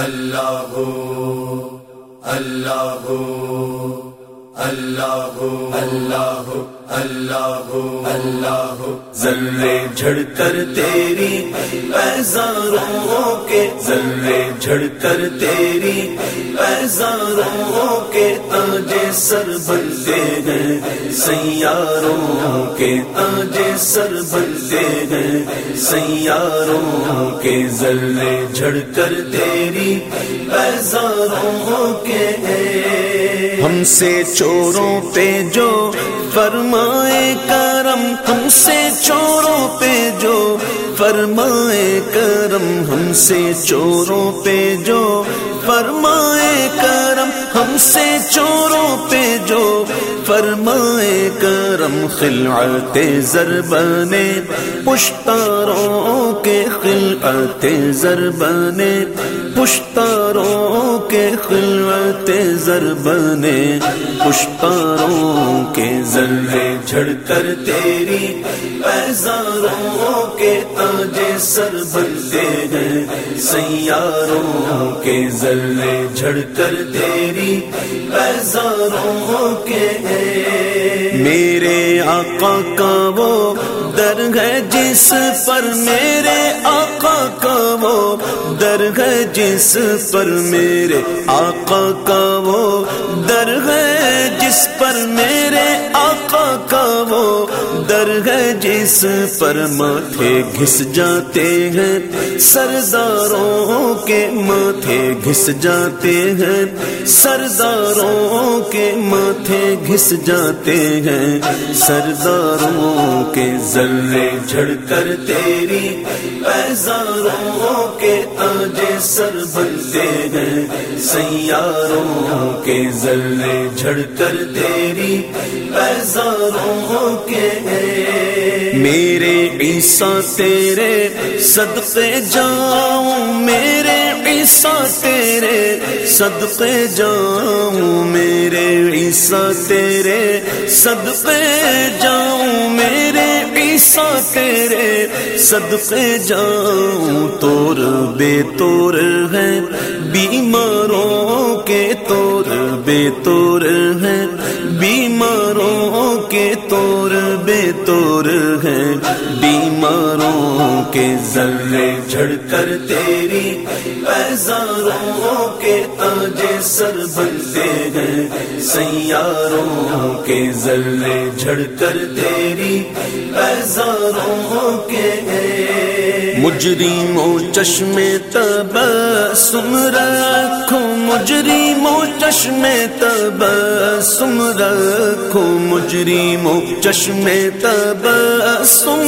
اللہ اللہ اللہ اللہ اللہ اللہ ذرے جھڑ کر تیری پیزاروں کے ذرے جھڑ کر تیری پیزاروں کے تاج سر بنتے ہیں سیاروں کے تاج سر بنتے ہیں سیاروں کے ذرے جھڑ کر تیری پیزاروں کے ہم سے چوروں پہ جو فرمائے کرم ہم سے چوروں پہ جو فرمائے کرم ہم سے چوروں پہ جو، فرمائے کرم ہم سے چوروں پہ جو، فرمائے کرم خلعت زربانے پشتاروں کے خلعت زربانے پشتاروں کے خلعت زربانے پشتاروں کے ذرے جھڑ کر تیری، پیزاروں کے تاج سر بنتے ہیں، سیاروں کے ذرے جھڑ کر تیری پیزاروں کے میرے آقا کا وہ در ہے جس پر میرے آقا کا وہ، در ہے جس پر میرے آقا کا وہ، در ہے جس پر میرے آقا کا وہ، در ہے جس پر ماتھے گھس جاتے ہیں، سرداروں کے ماتھے گھس جاتے ہیں، سرداروں کے ماتھے گھس جاتے ہیں، سرداروں کے زر ذرے جھڑ کر تیری پیزاروں کے تاج سر بنتے ہیں۔ سیاروں کے ذرے جھڑ کر تیری پیزاروں کے میرے عیسیٰ تیرے صدقے جاؤں، میرے عیسیٰ تیرے صدقے جاؤں۔ میرے عیسیٰ تیرے صدقے جاؤں، میرے سا تیرے صدقے جاؤں، تور بے تور ہے، بیماروں کے تور بے تور ہے، بیماروں کے تور بیماروں کے ذرے جھڑ کر تیری پیزاروں کے تاج سر بنتے ہیں۔ سیاروں کے ذرے جھڑ کر تیری پیزاروں کے مجرموں و تبر تب سم رکھو مجرم و چشم تبسم رکھو مجرم و چشم تب سم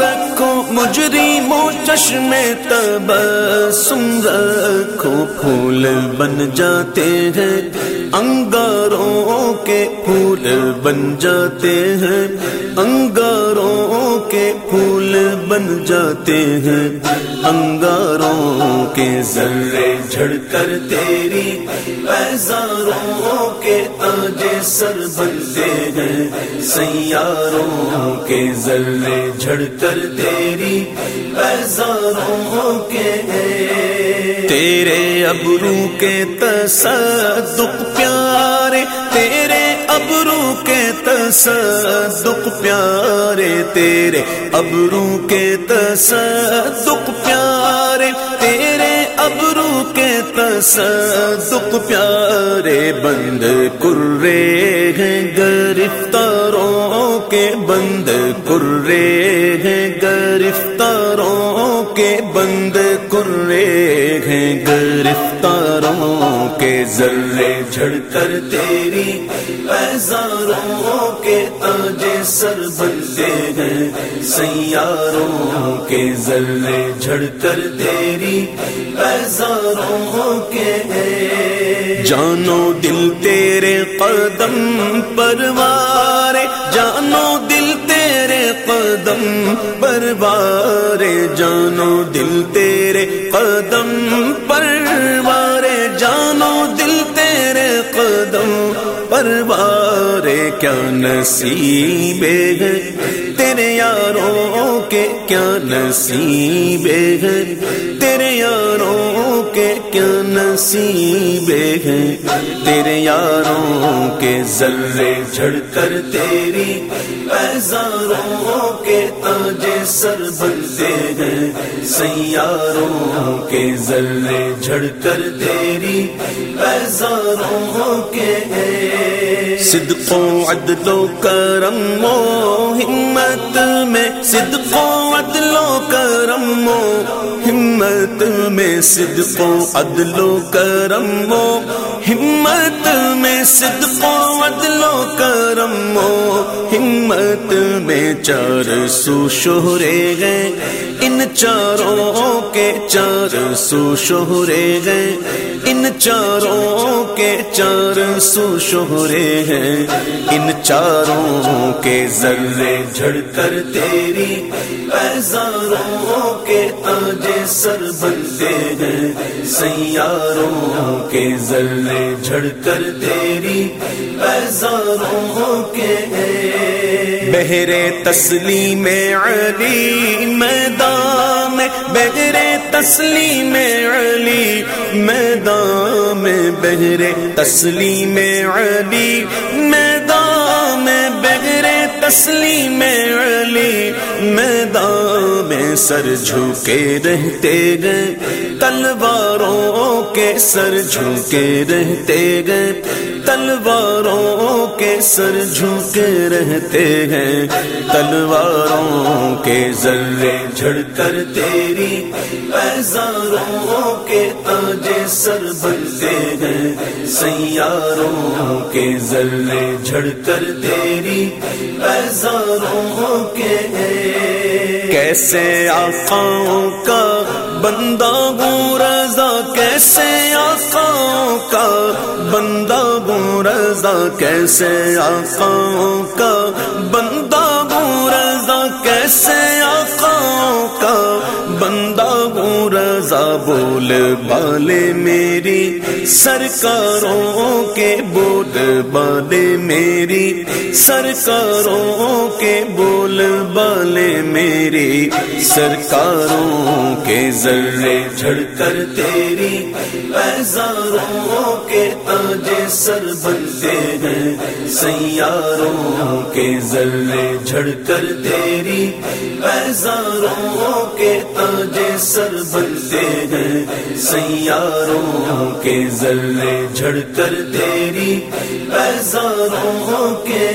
رکھو مجرم و چشم تبسم رکھو۔ پھول بن جاتے ہیں، انگاروں کے پھول بن جاتے ہیں، انگاروں کے پھول بن جاتے ہیں، انگاروں کے ذرے جھڑ کر تیری، پیزاروں کے تاج سر بنتے ہیں۔ سیاروں کے ذرے جھڑ کر تیری، پیزاروں کے تیرے ابرو کے تصدق پیارے، تیرے ابرو کے تصدق پیارے تیرے، ابرو کے تصدق پیارے تیرے، ابرو کے تصدق پیارے بند کرے ہیں گرفتاروں کے، بند کرے ہیں گرفتاروں کے، بند کرے گرفتاروں کے ذرے جھڑ کر تیری پیزاروں کے تاج سر بنتے ہیں۔ سیاروں کے ذرے جھڑ کر تیری پیزاروں کے جانو دل تیرے قدم پروارے پروارے جانو دل تیرے قدم، پروارے جانو دل تیرے قدم، پروارے کیا نصیب ہے؟ تیرے یاروں کے کیا نصیب ہے؟ تیرے یاروں کے کیا نصیب ہیں تیرے یاروں کے ذرے جھڑ کر تیری پیزاروں کے تاج سر بنتے ہیں سیاروں کے ذرے جھڑ کر تیری پیزاروں کے صدق و عدل و کرم و ہمت میں صدق و عدل و کرم و ہمت میں صدق و عدل و کرم و ہمت میں صدق و عدل و کرم و ہمت میں چار سو شہرے گئے ان چاروں کے چار سو شہرے گئے ان چاروں کے چار سو شہرے ہیں۔ ان چاروں کے ذرے جھڑ کر تیری۔ پیزاروں کے تاج سر بنتے ہیں، سیاروں کے ذرے جھڑ کر تیری پیزاروں کے بہرے تسلیم علی میدان میں بہرے تسلیم علی میدان میں بہرے تسلیم علی میدان میں بہرے تسلیم علی میدان میں سر جھکے رہتے گئے، تلواروں کے سر جھکے رہتے گئے، تلواروں کے سر جھکے رہتے ہیں تلواروں کے ذرے جھڑ کر تیری پیزاروں کے تاج سر بنتے ہیں سیاروں کے ذرے جھڑ کر تیری پیزاروں کے کیسے آقاؤں کا بندہ ہوں رضا؟ کیسے آقاؤں کا بندہ ہوں رضا؟ کیسے آقاؤں کا بندہ ہوں رضا؟ کیسے آقاؤں کا بندہ بول بالے میری سرکاروں کے بول بالے میری سرکاروں کے بول بالے میری سرکاروں کے ذرے جھڑ کر تیری پیزاروں کے تاج سر بنتے ہیں۔ سیاروں کے ذرے جھڑ کر تیری پیزاروں کے تاج سر بنتے ہیں۔ سیاروں کے ذرے جھڑ کر تیری پیزاروں کے